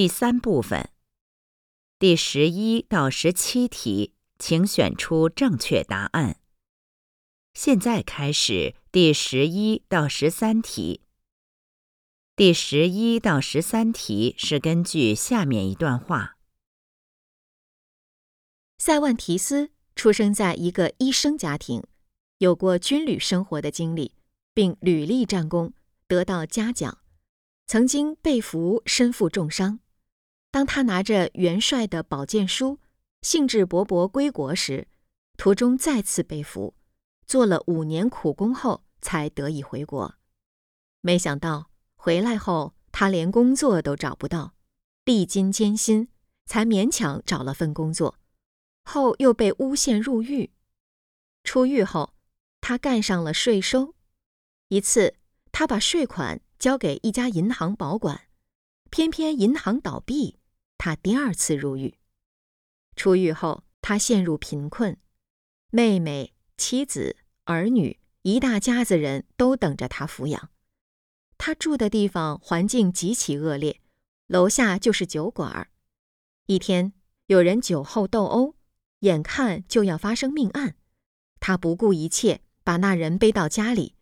第三部分，第十一到十七题，请选出正确答案。现在开始第十一到十三题。第十一到十三题是根据下面一段话：塞万提斯出生在一个医生家庭，有过军旅生活的经历，并屡立战功，得到嘉奖。曾经被俘，身负重伤。当他拿着元帅的宝剑书，兴致勃勃归国时，途中再次被俘，做了五年苦工后才得以回国。没想到回来后，他连工作都找不到，历经艰辛才勉强找了份工作，后又被诬陷入狱。出狱后，他干上了税收。一次，他把税款。交给一家银行保管，偏偏银行倒闭，他第二次入狱。出狱后，他陷入贫困，妹妹、妻子、儿女一大家子人都等着他抚养。他住的地方环境极其恶劣，楼下就是酒馆。一天，有人酒后斗殴，眼看就要发生命案，他不顾一切把那人背到家里，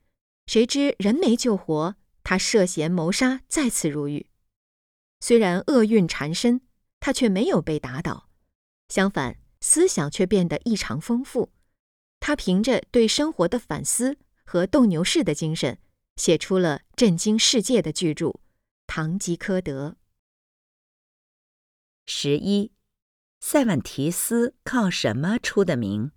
谁知人没救活。他涉嫌谋杀，再次入狱。虽然厄运缠身，他却没有被打倒，相反，思想却变得异常丰富。他凭着对生活的反思和斗牛士的精神，写出了震惊世界的巨著《堂吉诃德》。十一，塞万提斯靠什么出的名？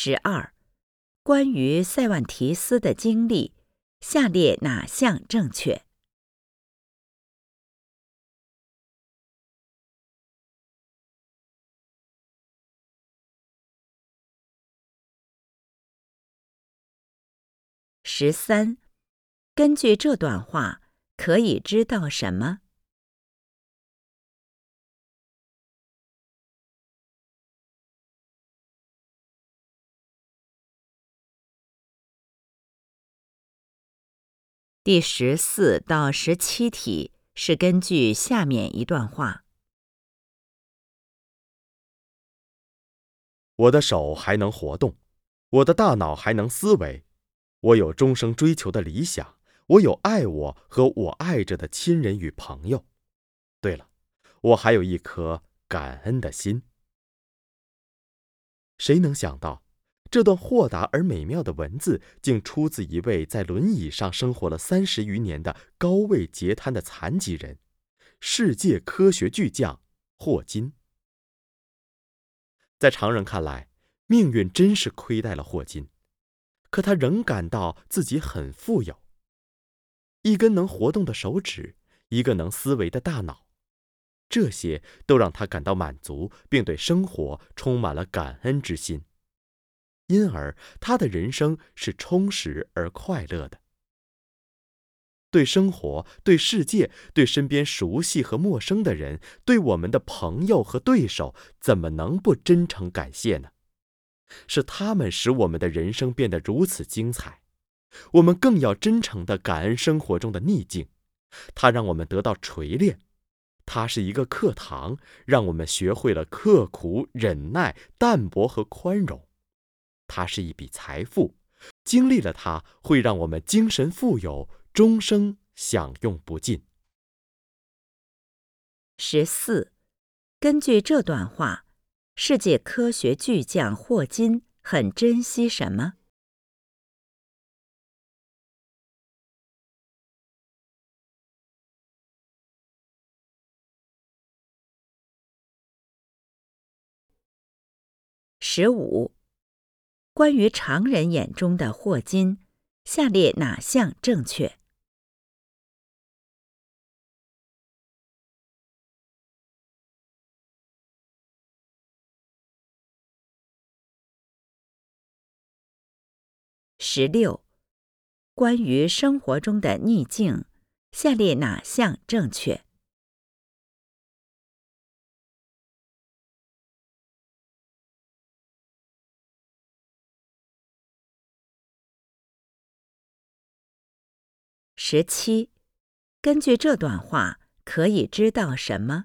十二，关于塞万提斯的经历，下列哪项正确？十三，根据这段话，可以知道什么？第十四到十七题是根据下面一段话：我的手还能活动，我的大脑还能思维，我有终生追求的理想，我有爱我和我爱着的亲人与朋友。对了，我还有一颗感恩的心。谁能想到？这段豁达而美妙的文字，竟出自一位在轮椅上生活了三十余年的高位截瘫的残疾人——世界科学巨匠霍金。在常人看来，命运真是亏待了霍金，可他仍感到自己很富有：一根能活动的手指，一个能思维的大脑，这些都让他感到满足，并对生活充满了感恩之心。因而，他的人生是充实而快乐的。对生活、对世界、对身边熟悉和陌生的人、对我们的朋友和对手，怎么能不真诚感谢呢？是他们使我们的人生变得如此精彩，我们更要真诚的感恩生活中的逆境，它让我们得到锤炼，它是一个课堂，让我们学会了刻苦、忍耐、淡泊和宽容。它是一笔财富，经历了它会让我们精神富有，终生享用不尽。十四，根据这段话，世界科学巨匠霍金很珍惜什么？十五。关于常人眼中的霍金，下列哪项正确？十六。关于生活中的逆境，下列哪项正确？十七，根据这段话可以知道什么？